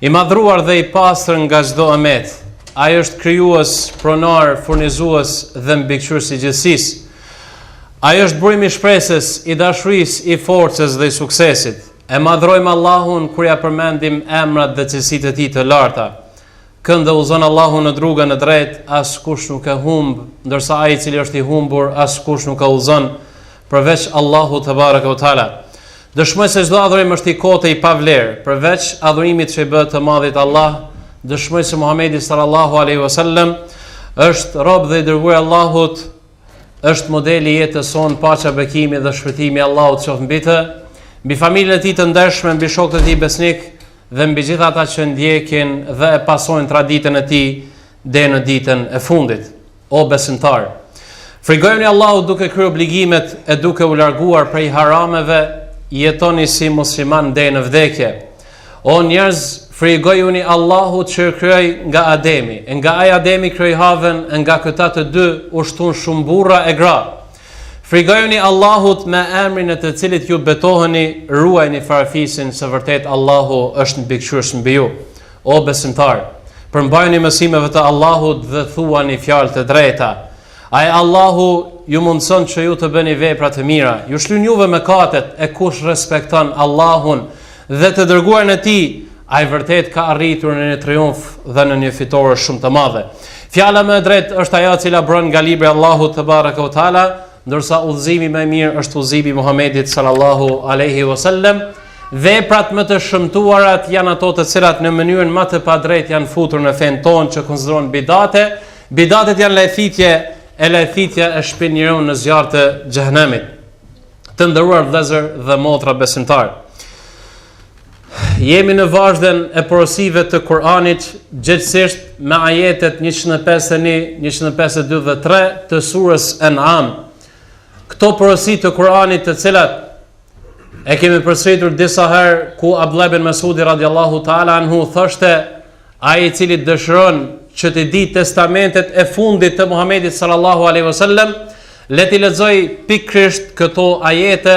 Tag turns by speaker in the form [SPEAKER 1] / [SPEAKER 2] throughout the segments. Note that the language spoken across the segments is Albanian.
[SPEAKER 1] I madhruar dhe i pastër nga çdo e metë, Ai është krijues, pronar, furnizues dhe mbikëqyrës i gjithësisë. Ai është burim i shpresës, i dashurisë, i forcës dhe i suksesit. E madhrojmë Allahun kur ia përmendim emrat dhe cilësitë e tij të larta. Kënd e udhëzon Allahu në rrugën e drejtë, askush nuk e humb, ndërsa ai i cili është i humbur, askush nuk e udhëzon. përveç Allahut tebareke ve teala. Dëshmoj se çdo adhurim është i kotë e i pavlerë, përveç adhurimit që i bëhet të Madhit Allah. Dëshmoj se Muhamedi sallallahu alaihi wasallam është rob dhe i dërguar i Allahut, është modeli i jetës sonë, paqja, bekimi dhe shpëtimi i Allahut qoftë mbi të, mbi familjen e tij të ndershme, mbi shokët e tij besnikë dhe mbi gjithë ata që ndjekin dhe e pasojnë traditën e tij deri në ditën e fundit. O besimtarë, frigojuni Allahut duke kryer obligimet e duke u larguar prej harameve, jetoni si muslimanë deri në vdekje. O njerëz, frigojuni Allahut që ju krijoi nga Ademi, e nga ai Ademi krijoi Havën, e nga këta të dy u shtuan shumë burra e gra. Frigojuni Allahut me emrin e të cilit ju betoheni, ruajni farafisin se vërtet Allahu është mbikëqyrës mbi ju. O besimtarë, përmbajuni mësimeve të Allahut dhe thuani fjalë të drejta. Ai Allahu ju mundëson që ju të bëni vepra të mira. Ju shlyen juve mëkatet e kush respekton Allahun dhe të dërguarin e tij, ai vërtet ka arritur në një triumf dhe në një fitore shumë të madhe. Fjala më e drejtë është ajo e cila buron nga libri i Allahut tebareke ve teala, Ndërsa udhëzimi më i mirë është udhëzimi i Muhamedit sallallahu alaihi wasallam, veprat më të shëmtuara janë ato të cilat në mënyrën më të padrejtë janë futur në fenë tonë që konsiderohen bidate. Bidatet janë lajthitje, e lajthitja e shpie njeriun në zjarr të xhehenemit. Të nderuar vëllezër dhe motra besimtarë. Jemi në vazhden e porosive të Kur'anit, gjegjësisht me ajetet 151, 152 dhe 3 të surës En'am. Këto porosi të Kur'anit të cilat e kemi përsëritur disa herë ku Abdullah ibn Mas'udi radhiyallahu ta'ala anhu thoshte ai i cili dëshiron që t'i dijë testamentet e fundit të Muhamedit sallallahu alaihi wasallam, le t'i lexojë pikërisht këto ajete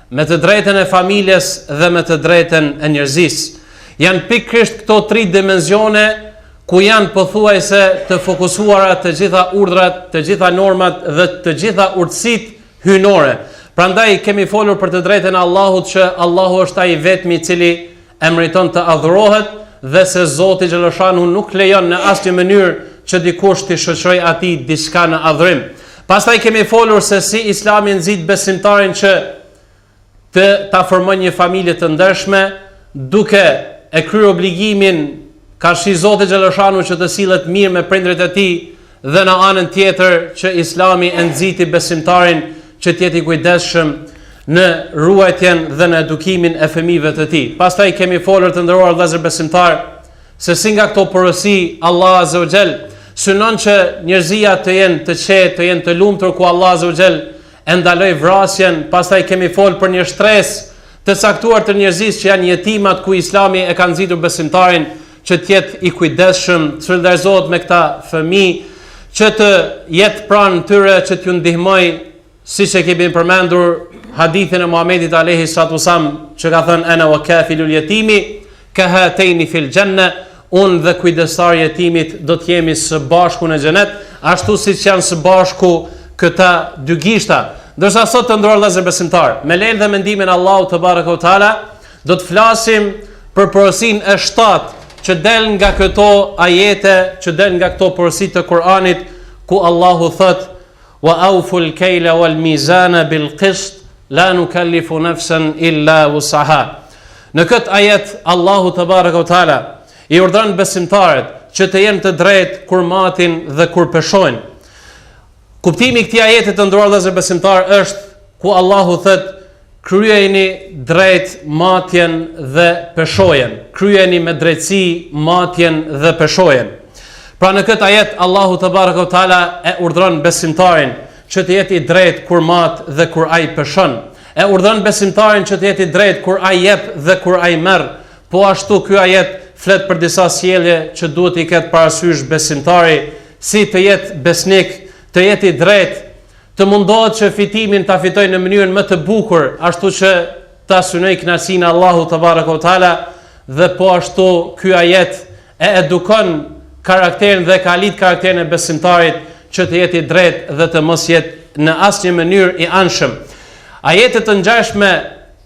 [SPEAKER 1] me të drejtën e familjes dhe me të drejtën e njerëzisë. Janë pikërisht këto tri dimensione ku janë pothuajse të fokusuara të gjitha urdhrat, të gjitha normat dhe të gjitha urtësitë hyjnore. Prandaj kemi folur për të drejtën e Allahut që Allahu është ai i vetmi i cili e meriton të adhurohet dhe se Zoti Xheleshanu nuk lejon në asnjë mënyrë që dikush t'i shoqërojë atij diçka në adhurim. Pastaj kemi folur se si islami nxit besimtarin që të ta formojë një familje të ndershme duke e kryer obligimin Karshi Zotit Xheleshanu që të sillet mirë me prindërit e tij dhe në anën tjetër që Islami e nxiti besimtarin që të jetë i kujdesshëm në ruajtjen dhe në edukimin e fëmijëve të tij. Pastaj kemi folur të nderuar vëllezër besimtar se si nga këto porosi Allah Azza wa Jall synon që njerëzia të jenë të qetë, të jenë të lumtur ku Allah Azza wa Jall e ndaloi vrasjen, pastaj kemi fol për një shtresë Të caktuar të njerëzisë që janë jetimat ku Islami e ka nxitur besimtarin që të jetë i kujdesshëm, të solidarizohet me këta fëmijë, që të jetë pranë tyre, që t'ju ndihmojë, siç e kemi përmendur hadithin e Muhamedit alayhi salatu wasallam që ka thënë ana wa kafilul yatimi Kahatejni fil xhenne, unë dhe kujdestari i jetimit do të jemi së bashku në xhenet, ashtu siç janë së bashku këta dy gishta. Ndërsa sot të nderuar vëllezër besimtarë, me lejen dhe me ndihmën e Allahut tebareke ue teala, do të flasim për porosinë e shtatë që del nga këto ajete, që del nga këto porosi të Kur'anit, ku Allahu thotë, Wa awful kayla wal mizana bil qist la nukallifu nafsan illa wusaha. Në këtë ajet Allahu tebaraka ue taala i urdhëron besimtarët që të jenë të drejtë kur matin dhe kur peshojnë. Kuptimi i këtij ajeti të nderuar vëllezër besimtarë është ku Allahu thotë Kryejini drejt matjen dhe peshojën. Kryejini me drejtësi matjen dhe peshojën. Pra në këtë ajet Allahu tebareke ue teala e urdhëron besimtarin që të jetë i drejtë kur mat dhe kur ai peshon. E urdhëron besimtarin që të jetë i drejtë kur ai jep dhe kur ai merr. Po ashtu ky ajet flet për disa sjellje që duhet t'i ketë parasysh besimtari, si të jetë besnik, të jetë i drejtë, Të mundohet që fitimin ta fitojë në mënyrën më të bukur, ashtu që ta synojë kënaqësinë e Allahut tebareke ue teala dhe po ashtu ky ajet e edukon karakterin dhe kalit karakterin e besimtarit që të jetë i drejtë dhe të mos jetë në asnjë mënyrë i anshëm. Ajete të ngjashme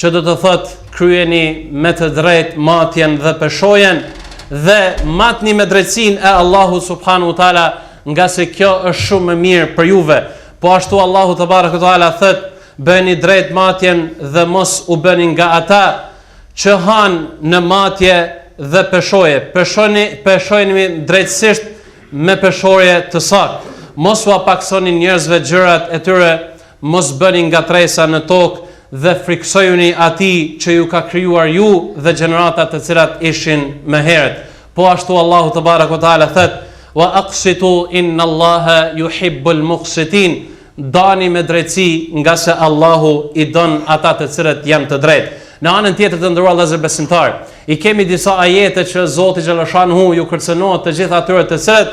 [SPEAKER 1] që do të thotë kryeni me të drejtë matjen dhe peshojën dhe matni me drejtësinë e Allahut subhanehu ue teala ngase kjo është shumë më mirë për juve po ashtu Allahu tebareke ue teala thotë bëni drejt matjen dhe mos u bëni nga ata që hanë në matje dhe peshojë peshoni peshoni me drejtësisht me peshore të saktë mos ua pakësoni njerëzve gjërat e tyre Mos bëni ngatërresa në tokë dhe frikësojuni Atij që ju ka krijuar ju dhe gjeneratat të cilat ishin më herët. Po ashtu Allahu tebareke ue teala thotë, Wa aqsitu inna Allaha yuhibbul muqsitin, dani me drejtësi, ngase Allahu i don ata të cilët janë të drejtë. Në anën tjetër të nderuar vëllezër besimtarë, i kemi disa ajete që Zoti xhele shanuhu iu kërcënohet të gjithë atyre të cilët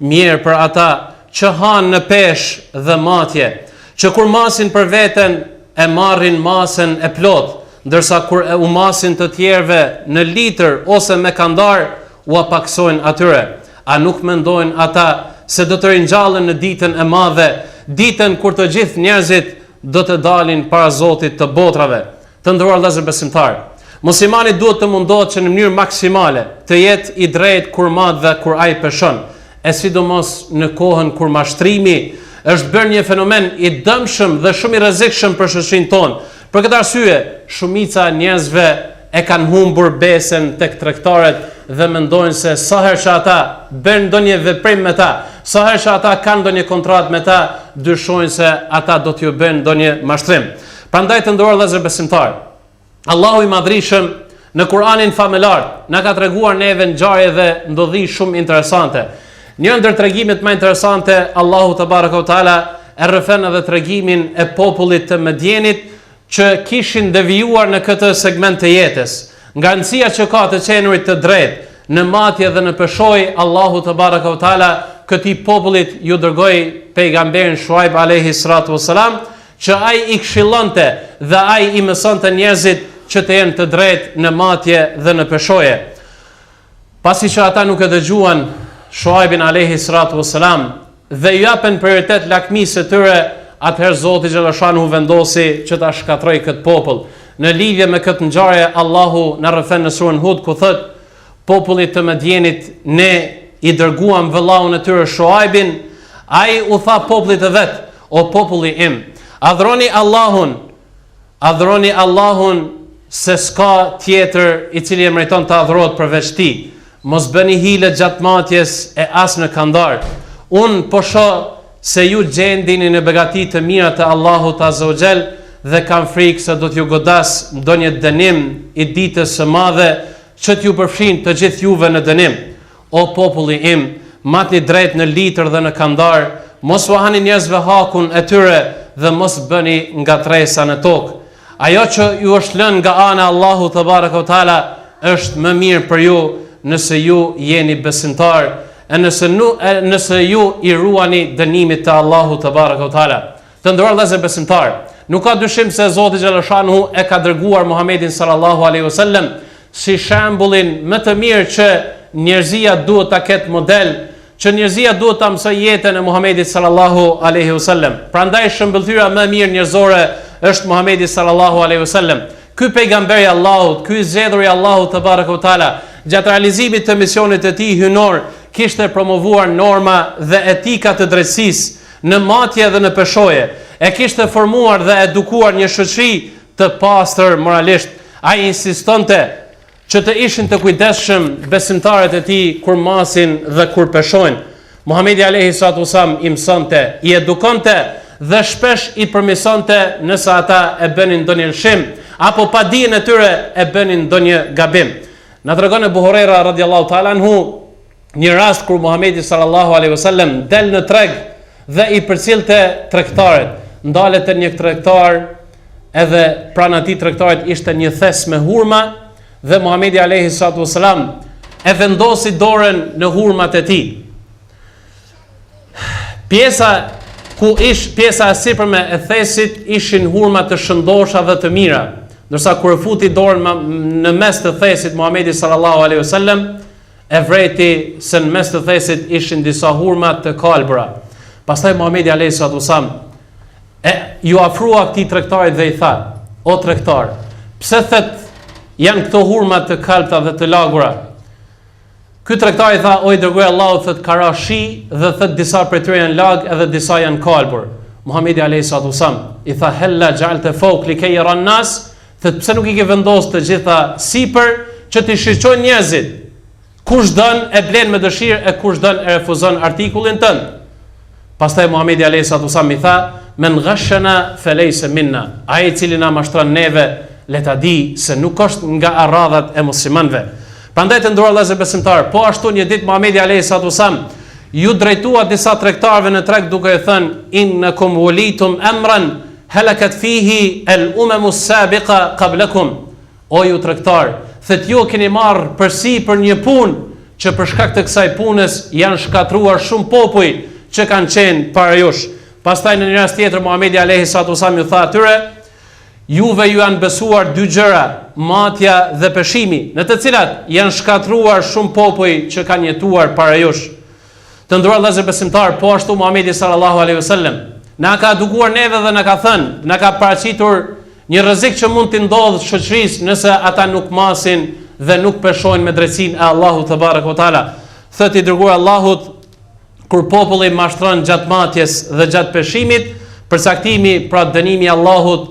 [SPEAKER 1] Mjerë për ata që hanë në peshë dhe matje, që kur masin për veten e marrin masën e plotë, ndërsa kur u masin të tjerëve në litër ose me kandar ua pakësojnë atyre. A nuk mendojnë ata se do të ringjallen në ditën e madhe, ditën kur të gjithë njerëzit do të dalin para Zotit të botrave? Të nderuar vëllezër besimtarë, muslimani duhet të mundohet që në mënyrë maksimale të jetë i drejtë kur mat dhe kur ai peshon, e sidomos në kohën kur mashtrimi është bërë një fenomen i dëmshëm dhe shumë i rrezikshëm për shoqërinë tonë. Për këtë arsye, shumica e njerëzve e kanë humbur besën tek tregtarët dhe mendojnë se sa herë që ata bëjnë ndonjë veprim me ta, sa herë që ata kanë ndonjë kontratë me ta, dyshojnë se ata do t'ju bëjnë ndonjë mashtrim. Prandaj të nderuar vëllezër besimtarë, Allahu i Madhrishëm në Kur'anin famëlartë na ka treguar neve ngjarje dhe ndodhi shumë interesante. Një ndër tregimet më interesante Allahu tebareke ue teala e rrëfen edhe tregimin e popullit të Medjenit që kishin devijuar në këtë segment të jetës. Nga rëndësia që ka të qenurit të drejtë në matje dhe në peshojë Allahu tebareke ue teala këtij popullit iu dërgoi pejgamberin Shuaib alayhi salatu wassalam që ai i këshillonte dhe ai i mësonte njerëzit që të jenë të drejtë në matje dhe në peshojë. Pasi që ata nuk e dëgjuan Shuaibin alayhi salatu wassalam dhe iu japin prioritet lakmisë së tyre, atëherë Zoti xhele shanuhu vendosi që ta shkatërrojë këtë popull. Në lidhje me këtë ngjarje Allahu na rrëfen në suren Hud ku thotë Popullit të Medjenit ne i dërguam vëllaun e tyre Shuaibin, ai u tha popullit të vet: O populli im, adhuroni Allahun, adhuroni Allahun se s'ka tjetër i cili e meriton të adhurohet përveç Tij. Mos bëni hile gjatë matjes e as në kandar. Unë po shoh se ju gjendini në begati të mira të Allahut azza wa jall dhe kam frikë se do t'ju godasë ndonjë dënim i Ditës së Madhe që t'ju përfshijë të gjithë juve në dënim. O populli im, matni drejt në litër dhe në kandar, mos ua hani njerëzve hakun e tyre dhe mos bëni ngatërresa në tokë. Ajo që ju është lënë nga ana e Allahut te bareke ve teala është më mirë për ju nëse ju jeni besimtarë e nëse nu, e nëse ju i ruani dënimit të Allahut te bareke ve teala. Të nderuar vëllezër besimtarë, nuk ka dyshim se Zoti xhaleshanhu e ka dërguar Muhamedin sallallahu alaihi wasallam si shembullin më të mirë që njerëzia duhet ta ketë model që njerëzia duhet ta mësojë jetën e Muhamedit sallallahu alaihi wasallam. Prandaj shëmbëlltyra më e mirë njerëzore është Muhamedi sallallahu alaihi wasallam. Ky pejgamber i Allahut, ky i zgjedhur i Allahut te bareke ve teala, gjatë realizimit të misionit të tij hyjnor, kishte promovuar norma dhe etika të drejtësisë në matje dhe në peshoje. E kishte formuar dhe edukuar një shoqëri të pastër moralisht. Ai insistonte Që të ishin të kujdesshëm besimtarët e tij kur masin dhe kur peshojnë. Muhamedi alejhi salatu vesselam i mësonte, i edukonte dhe shpesh i përmisonte nëse ata e bënin ndonjë lëshim apo pa dijen e tyre e bënin ndonjë gabim. Na tregon Ebu Hurajra radiallahu ta'ala anhu, një rast kur Muhamedi sallallahu alaihi wasallam del në treg dhe i përcillte tregtarët. Ndalet te një tregtar, edhe pranë atij tregtarit ishte një thes me hurma dhe Muhamedi alaihi salatu wasallam e vendosi dorën në hurmat e tij. Pjesa ku ish pjesa e sipërme e thesit ishin hurma të shëndosha dhe të mira, ndërsa kur e futi dorën në mes të thesit Muhamedi sallallahu alaihi wasallam E vrejti se në mes të thesit ishin disa hurma të kalbëra. Pastaj Muhamedi alayhi salatu wasallam ju afrua këtij tregtarit dhe i tha: "O tregtar, pse thet janë këto hurma të kalbta dhe të lagura?" Ky tregtar i tha: "O i dërguar i Allahut, thet ka ra shi dhe thet disa prej tyre janë lag edhe disa janë kalbur." Muhamedi alayhi salatu wasallam i tha: "Hella ja'alta fawq likay yaran nas?" Thet pse nuk i ke vendosë të gjitha sipër që t'i shiqojnë njerëzit. Kush don e blen me dëshirë e kush don e refuzon artikullin tënd. Pastaj Muhamedi alayhi salatu wasallam i tha, "Men ghashana falaysa minna." Ai i cili na mashtron neve, le ta di se nuk është nga arradhat e muslimanëve. Prandaj të nderuar vëllezër besimtarë, po ashtu një ditë Muhamedi alayhi salatu wasallam ju drejtua disa tregtarëve në treg duke i thënë, "Innakum wulitum amran Halakat fihi al umam as sabiqa qablakum O ju tregtarë, thet ju keni marrë përsipër një punë, që për shkak të kësaj punës janë shkatërruar shumë popuj që kanë qenë para jush. Pastaj në një rast tjetër Muhamedi alejhi salatu vesselam ju tha atyre, juve ju janë besuar dy gjëra, matja dhe peshimi, në të cilat janë shkatërruar shumë popuj që kanë jetuar para jush. Të nderuar vëllezër besimtar, po ashtu Muhamedi sallallahu alaihi wasallam na ka edukuar neve dhe na ka thënë, na ka paraqitur një rrezik që mund t'i ndodhë shoqërisë nëse ata nuk masin dhe nuk peshojnë me drejtësinë e Allahut tebareke ue teala. Thotë i dërguari i Allahut kur populli mashtron gjatë matjes dhe gjatë peshimit, përcaktimi pra dënimi i Allahut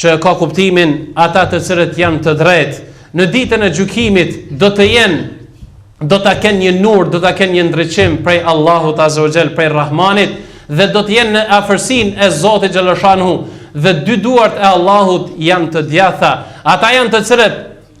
[SPEAKER 1] që ka kuptimin ata të cilët janë të drejtë në ditën e gjykimit do të jenë do ta kenë një nur, do ta kenë një ndriçim prej Allahut Azza wa Jall, prej Rahmanit dhe do të jenë në afërsinë e Zotit xhele shanuhu dhe dy duart e Allahut janë të djatha. Ata janë të cilët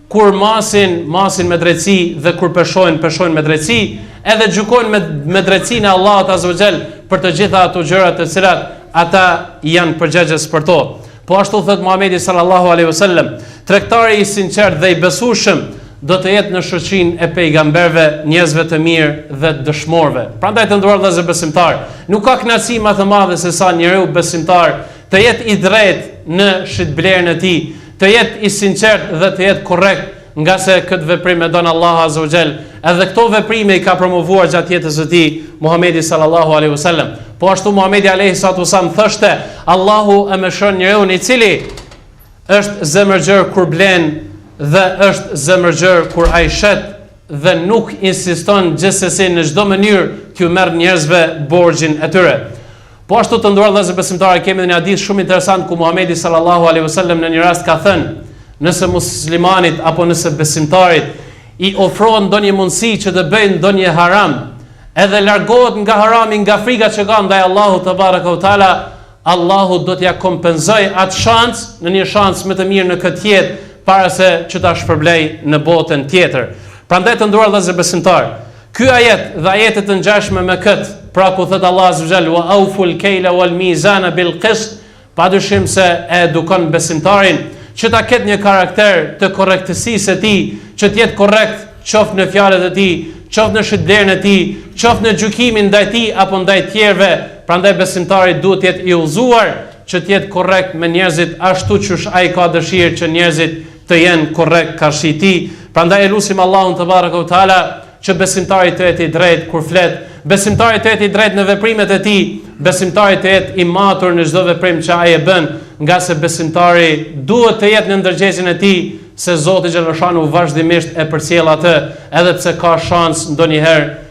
[SPEAKER 1] kur masin, masin me drejtësi dhe kur peshojnë, peshojnë me drejtësi, edhe gjykojnë me, me drejtësinë e Allahut Azza wa Jall për të gjitha ato gjëra të cilat ata janë përgjegjës për to. Po ashtu thotë Muhamedi sallallahu alaihi wasallam, tregtari i sinqertë dhe i besueshëm do të jetë në shoqërinë e pejgamberëve, njerëzve të mirë dhe dëshmorëve. Prandaj të nderuar vëllezër besimtar, nuk ka kënaqësi ma të madhe se sa njeriu besimtar të jetë i drejtë në shitblerjen e tij, të jetë i sinqertë dhe të jetë korrekt, ngase këtë veprim e don Allahu Azza wa Jall. Edhe këto veprime i ka promovuar gjatë jetës së tij Muhamedi sallallahu alaihi wasallam. Po ashtu Muhamedi alaihi salatu wasallam thoshte, Allahu e mëshiron njeriun i cili është zemërgjër kur blen dhe është zemërgjër kur ai shet dhe nuk insiston gjithsesi në çdo mënyrë t'u merr njerëzve borxhin e tyre. Po ashtu të nderuar vëllezër besimtarë kemi një hadith shumë interesant ku Muhamedi sallallahu alaihi wasallam në një rast ka thënë, nëse muslimanit apo nëse besimtarit i ofrohet ndonjë mundësi që të bëjë ndonjë haram, edhe largohet nga harami nga frika që ka ndaj Allahut tebareke ue teala, Allahu do t'ia kompenzojë atë shans në një shans më të mirë në këtë jetë para se që ta shpërblejë në botën tjetër. Prandaj të nderuar vëllezër besimtarë, Ky ajet dhe ajete të ngjashme me këtë, pra ku thotë Allahu azza wa jall wa auful kejla wal mizana bil qist, padyshim se e edukon besimtarin që ta ketë një karakter të korrektësisë së tij, që të jetë korrekt qoftë në fjalët e tij, qoftë në shitblerjen e tij, qoftë në gjykimin ndaj tij apo ndaj të tjerëve, prandaj besimtari duhet të jetë i udhëzuar që të jetë korrekt me njerëzit ashtu qysh ai ka dëshirë që njerëzit të jenë korrekt karshi tij. Prandaj e lusim Allahun tebareke ue teala që besimtari të jetë i drejtë kur flet, besimtari të jetë i drejtë në veprimet e tij, besimtari të jetë i matur në çdo veprim që ai e bën, ngase besimtari duhet të jetë në ndërgjegjen e tij se Zoti xhele shanuhu vazhdimisht e përcjell atë, edhe pse ka shans ndonjëherë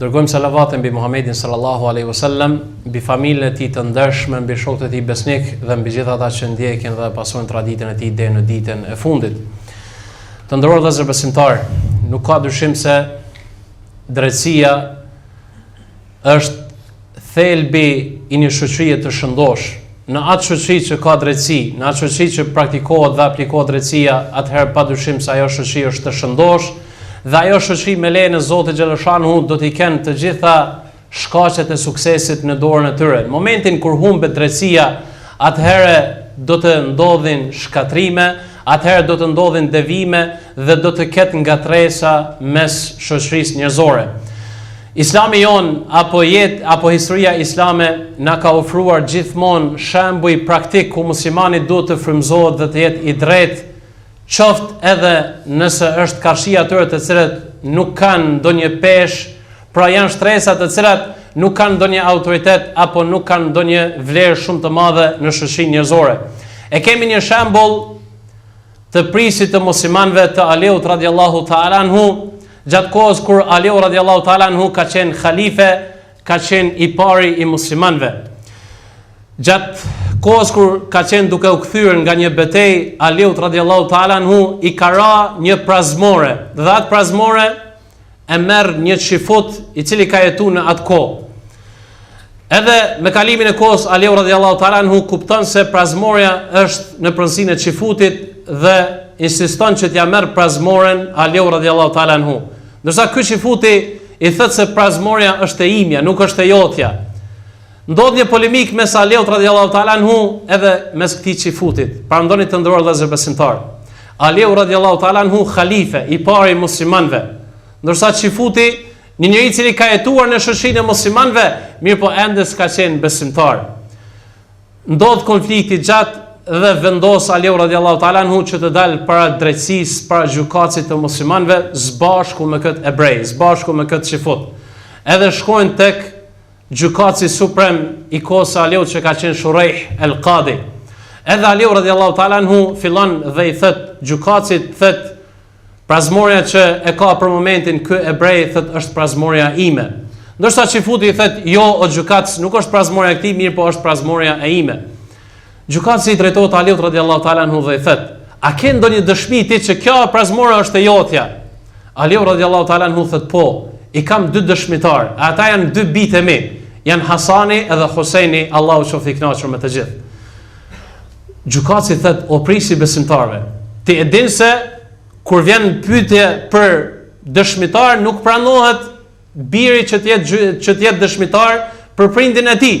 [SPEAKER 1] Dërgojmë salavate mbi Muhammedin sallallahu alaihi wasallam, mbi familjen e tij të ndershme, mbi shokët e tij besnik dhe mbi gjithë ata që ndjekin dhe pasojnë traditën e tij deri në ditën e fundit. Të nderuar vëllezër besimtar, nuk ka dyshim se drejtësia është thelbi i një shoqërie të shëndoshë. Në atë shoqëri që ka drejtësi, në atë shoqëri që praktikohet dhe aplikohet drejtësia, atëherë padyshim se ajo shoqëri është të shëndoshë dhe ajo shoqëri me lejen e Zotit xhele shanuhu do t'i kenë të gjitha shkaqet e suksesit në dorën e tyre. Në momentin kur humbet drejtësia, atëherë do të ndodhin shkatërrime, atëherë do të ndodhin devijime dhe do të ketë ngatërresa mes shoqërisë njerëzore. Islami jonë, apo jetë, apo historia islame, na ka ofruar gjithmonë shembuj praktik ku muslimani duhet të frymëzohet dhe të jetë i drejtë, qoftë edhe nëse është karshi atyre të cilët nuk kanë ndonjë peshë, pra janë shtresa të cilat nuk kanë ndonjë autoritet apo nuk kanë ndonjë vlerë shumë të madhe në shoqërinë njerëzore. E kemi një shembull të prijësit të muslimanëve të Aliut radiallahu ta'ala anhu, gjatë kohës kur Aliu radiallahu ta'ala anhu ka qenë halife, ka qenë i pari i muslimanëve. Gjatë kohës kur ka qenë duke u kthyer nga një betej, Aliut radiallahu ta'ala anhu, i ka ra një prazmore, dhe atë prazmore, e merr një çifut i cili ka jetu në atë kohë. Edhe me kalimin e kohës Aliu radhiyallahu ta'ala anhu kupton se prazmorja është në pronësinë e çifutit dhe insiston që t'ia merr prazmoren Aliu radhiyallahu ta'ala anhu. Ndërsa ky çifuti i thotë se prazmorja është e imja, nuk është e jotja. Ndodh një polemikë mes Aliut radhiyallahu ta'ala anhu edhe mes këtij çifutit. Paramendoni të nderuar vëllezër besimtarë. Aliu radhiyallahu ta'ala anhu halife i pari i muslimanëve, ndërsa çifuti një njeri i cili ka jetuar në shoqërinë e muslimanëve, mirëpo ende s'ka qenë besimtar. Ndodh konflikti gjatë dhe vendos Aliu radhiyallahu ta'ala anhu që të dalë para drejtësisë, para gjykatësit të muslimanëve, së bashku me këtë ebrej, së bashku me këtë çifut. Edhe shkojnë tek gjykatësi suprem i kohës së Aliut që ka qenë Shurejh El Kadi. Edhe Aliu radiallahu ta'ala anhu fillon dhe i thët gjykatësit thët prazmorja që e ka për momentin ky ebrej thët është prazmorja ime. Ndërsa çifuti i thët jo o gjykatës nuk është prazmorja e këtij mirëpo është prazmorja e ime. Gjykatësi i drejtohet Aliut radiallahu ta'ala anhu dhe i thotë, a ke ndonjë dëshmi ti që kjo parzmore është e jotja? Aliu radiallahu ta'ala anhu thotë, po, i kam dy dëshmitarë, e ata janë dy bijtë e mi, janë Hasani edhe Huseni, Allahu qoftë i knaqur me të gjithë. Gjykatësi thotë, o prijësi i besimtarëve, ti e din se kur vjen pytje për dëshmitarë, nuk pranohet biri që të jetë dëshmitar për prindin e tij,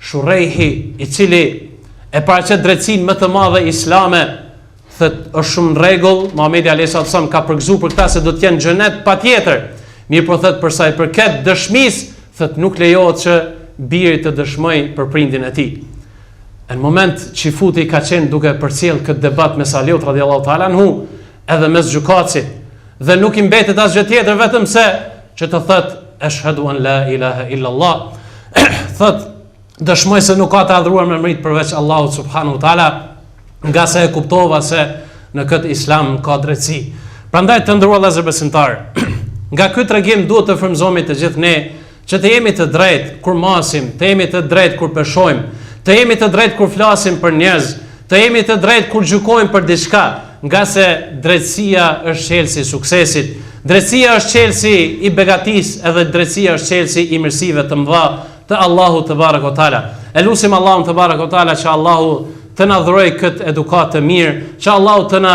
[SPEAKER 1] Shurejhi, i cili e paraqet drejtësinë më të madhe islame, thotë është shumë në rregull, Muhamedi alayhis salam ka përgëzu për këta se do të jenë në xhenet patjetër. Mirëpo thotë për sa i përket dëshmisë, thotë nuk lejohet që biri të dëshmojë për prindin e tij. Në moment që çifuti ka qenë duke përcjellë këtë debat mes Aliut radhiyallahu ta'ala anhu, edhe mes gjykatësit dhe nuk i mbetet asgjë tjetër vetëm se që të thotë eshhadu an la ilaha illa allah thotë dëshmoj se nuk ka të adhuruar me meritë përveç Allahut subhanahu wa taala ngase e kuptova se në këtë islam ka drejtësi prandaj të nderuar vëllezër besimtarë nga ky tregim duhet të frymëzohemi të gjithë ne Që të jemi të drejtë kur masim, të jemi të drejtë kur peshojmë, të jemi të drejtë kur flasim për njerëz, të jemi të drejtë kur gjykojmë për diçka, ngase drejtësia është çelësi i suksesit, drejtësia është çelësi i begatisë edhe drejtësia është çelësi i mirësive të mëdha të Allahut tebareke ue teala. E lusim Allahun tebareke ue teala që Allahu të na dhurojë këtë edukatë të mirë, që Allahu të na